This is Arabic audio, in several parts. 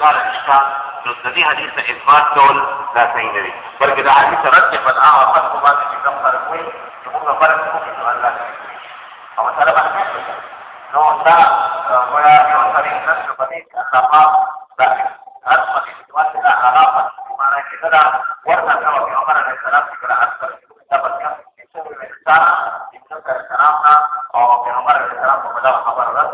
قال الإشكال نستطيع دي إثبات دول لا سيدنا دي برك ده عايز ترد فالآه وقد قبات الإسلام فرقوي يقول فرق ممكن سؤال لا أو مثلا بحث نوع ده ويا يوصل الناس بطيك أخافا ذلك أصبح الإجواز لا أرافا معنى كده ده ورد سوا في عمر عليه السلام في كلا أكثر دبل كم يسوي من الساعة يمكن كرسلامنا أو في عمر عليه السلام ومدار خبر رد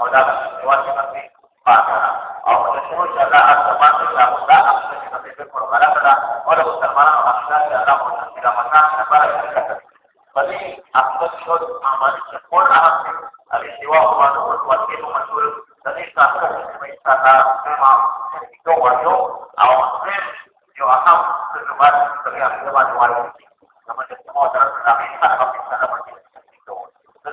modal lewat seperti pasar. Oh, tersebut jaga asapan tidak mudah, kita tidak berkorban karena oleh besar oh, mana maksudnya tidak ada modal tidak pernah kenapa lagi tidak ada. Jadi aku sudah aman sepuluh tahun ini dari siwa umat umat buat kita masuk. Jadi satu wisata memang itu wajib. Awalnya yo akan terlibat terlibat dengan wajib.